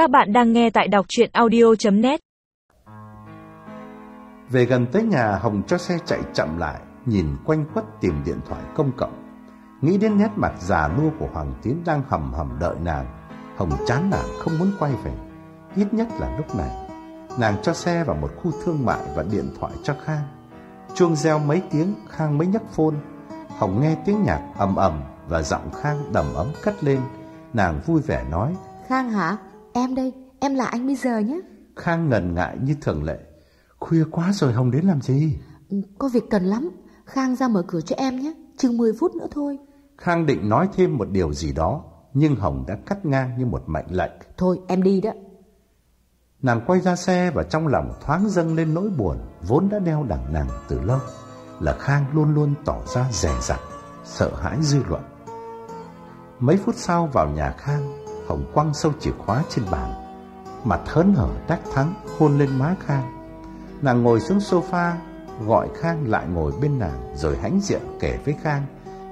Các bạn đang nghe tại đọc chuyện audio.net Về gần tới nhà Hồng cho xe chạy chậm lại Nhìn quanh quất tìm điện thoại công cộng. Nghĩ đến nét mặt già nua của Hoàng Tiến đang hầm hầm đợi nàng Hồng chán nản không muốn quay về. Ít nhất là lúc này Nàng cho xe vào một khu thương mại và điện thoại cho Khang. Chuông reo mấy tiếng Khang mới nhấc phone. Hồng nghe tiếng nhạc ầm ầm Và giọng Khang đầm ấm cất lên. Nàng vui vẻ nói Khang hả? Em đây, em là anh bây giờ nhé. Khang ngần ngại như thường lệ Khuya quá rồi Hồng đến làm gì Ừ, Có việc cần lắm. Khang ra mở cửa cho em nhé. Chừng 10 phút nữa thôi. Khang định nói thêm một điều gì đó Nhưng Hồng đã cắt ngang như một mệnh lệnh Thôi em đi đó. Nàng quay ra xe và trong lòng thoáng dâng lên nỗi buồn Vốn đã đeo đằng nàng từ lâu Là Khang luôn luôn tỏ ra rè rặt Sợ hãi dư luận Mấy phút sau vào nhà Khang Hồng quăng sâu chìa khóa trên bàn Mặt hớn hở đắc thắng Hôn lên má Khang. Nàng ngồi xuống sofa, Gọi Khang lại ngồi bên nàng Rồi hãnh diện kể với Khang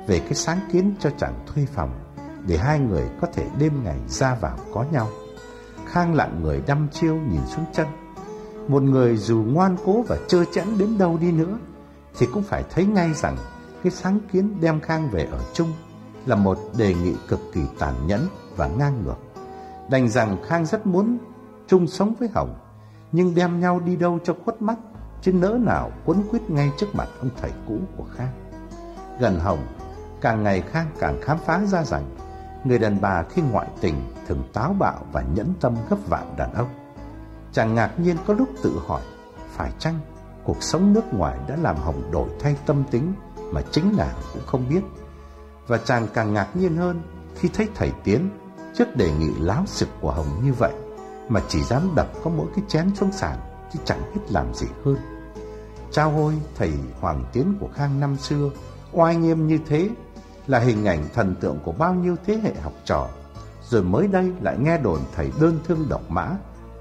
Về cái sáng kiến cho chàng thuê phòng Để hai người có thể đêm ngày ra vào có nhau. Khang lặng người đăm chiêu nhìn xuống chân. Một người dù ngoan cố và trơ chẽn đến đâu đi nữa Thì cũng phải thấy ngay rằng Cái sáng kiến đem Khang về ở chung Là một đề nghị cực kỳ tàn nhẫn và ngang ngược Đành rằng Khang rất muốn chung sống với Hồng Nhưng đem nhau đi đâu cho khuất mắt Chứ nỡ nào quấn quýt ngay trước mặt ông thầy cũ của Khang Gần Hồng Càng ngày Khang càng khám phá ra rằng Người đàn bà khi ngoại tình thường táo bạo và nhẫn tâm gấp vạn đàn ông. Chàng ngạc nhiên có lúc tự hỏi, phải chăng cuộc sống nước ngoài đã làm Hồng đổi thay tâm tính mà chính nàng cũng không biết. Và chàng càng ngạc nhiên hơn khi thấy thầy Tiến trước đề nghị láo xực của Hồng như vậy mà chỉ dám đập có mỗi cái chén xuống sàn chứ chẳng biết làm gì hơn. Trao hôi thầy Hoàng Tiến của Khang năm xưa oai nghiêm như thế là hình ảnh thần tượng của bao nhiêu thế hệ học trò. Rồi mới đây lại nghe đồn thầy đơn thương độc mã,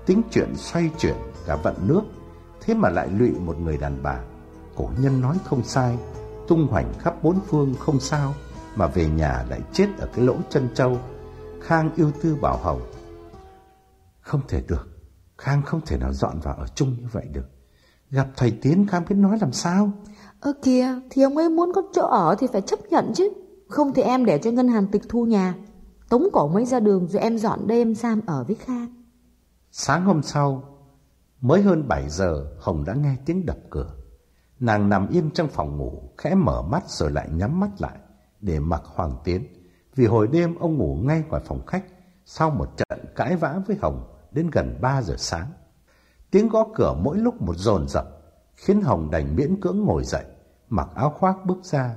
tính chuyện xoay chuyển cả vận nước, thế mà lại lụy một người đàn bà. Cổ nhân nói không sai, tung hoành khắp bốn phương không sao, mà về nhà lại chết ở cái lỗ chân châu. Khang yêu tư bảo Hồng. Không thể được, Khang không thể nào dọn vào ở chung như vậy được. Gặp thầy Tiến Khang biết nói làm sao? Ơ kìa, thì ông ấy muốn có chỗ ở thì phải chấp nhận chứ. Không thì em để cho ngân hàng tịch thu nhà. Tống cổ mấy ra đường rồi em dọn đêm Sam ở với Khang. Sáng hôm sau, mới hơn 7 giờ, Hồng đã nghe tiếng đập cửa. Nàng nằm im trong phòng ngủ, khẽ mở mắt rồi lại nhắm mắt lại để mặc Hoàng Tiến. Vì hồi đêm ông ngủ ngay ngoài phòng khách sau một trận cãi vã với Hồng đến gần 3 giờ sáng. Tiếng gõ cửa mỗi lúc một dồn dập khiến Hồng đành miễn cưỡng ngồi dậy, mặc áo khoác bước ra.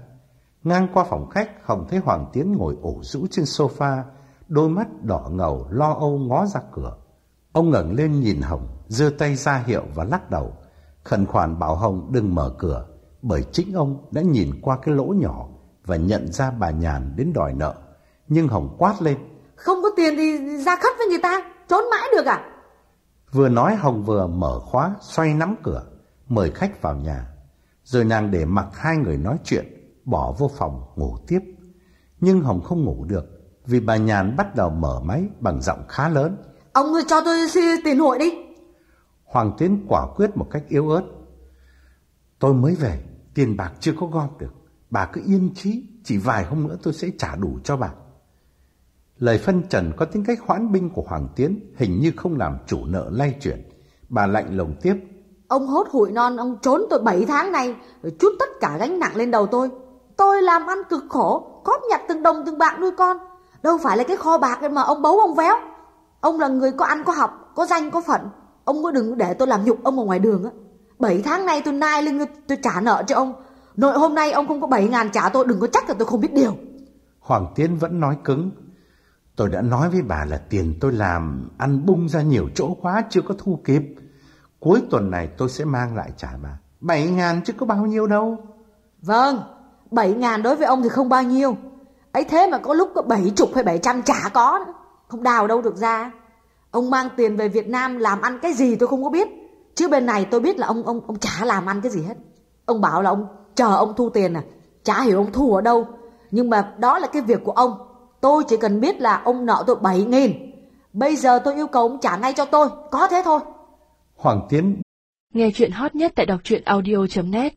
Ngang qua phòng khách, Hồng thấy Hoàng Tiến ngồi ổ rũ trên sofa, đôi mắt đỏ ngầu lo âu ngó ra cửa. Ông ngẩng lên nhìn Hồng, giơ tay ra hiệu và lắc đầu, khẩn khoản bảo Hồng đừng mở cửa, bởi chính ông đã nhìn qua cái lỗ nhỏ và nhận ra bà Nhàn đến đòi nợ. Nhưng Hồng quát lên, Không có tiền thì ra khất với người ta, trốn mãi được à? Vừa nói Hồng vừa mở khóa, xoay nắm cửa, mời khách vào nhà. Rồi nàng để mặc hai người nói chuyện, bỏ vô phòng ngủ tiếp. Nhưng Hồng không ngủ được, vì bà Nhàn bắt đầu mở máy bằng giọng khá lớn. Ông ơi, cho tôi tiền hội đi. Hoàng Tiến quả quyết một cách yếu ớt. Tôi mới về, tiền bạc chưa có gom được. Bà cứ yên trí, chỉ vài hôm nữa tôi sẽ trả đủ cho bà. Lời phân trần có tính cách hoãn binh của Hoàng Tiến hình như không làm chủ nợ lay chuyển. Bà lạnh lùng tiếp. Ông hốt hụi non, ông trốn tôi 7 tháng nay, rồi chút tất cả gánh nặng lên đầu tôi. Tôi làm ăn cực khổ, cóp nhặt từng đồng từng bạc nuôi con. Đâu phải là cái kho bạc mà ông bấu ông véo. Ông là người có ăn có học, có danh có phận. Ông có đừng để tôi làm nhục ông ở ngoài đường á. 7 tháng nay tôi nai lưng tôi trả nợ cho ông. Nội hôm nay ông không có 7 ngàn trả tôi, đừng có trách là tôi không biết điều. Hoàng Tiến vẫn nói cứng. Tôi đã nói với bà là tiền tôi làm ăn bung ra nhiều chỗ quá chưa có thu kịp. Cuối tuần này tôi sẽ mang lại trả bà. Bảy ngàn chứ có bao nhiêu đâu. Vâng, bảy ngàn đối với ông thì không bao nhiêu. ấy thế mà có lúc có 70 hay 700 chả có. Không đào đâu được ra. Ông mang tiền về Việt Nam làm ăn cái gì tôi không có biết. Chứ bên này tôi biết là ông ông ông chả làm ăn cái gì hết. Ông bảo là ông chờ ông thu tiền à. Chả hiểu ông thu ở đâu. Nhưng mà đó là cái việc của ông. Tôi chỉ cần biết là ông nợ tôi 7 nghìn. Bây giờ tôi yêu cầu ông trả ngay cho tôi, có thế thôi. Hoàng Tiến Nghe chuyện hot nhất tại đọc truyện audio.net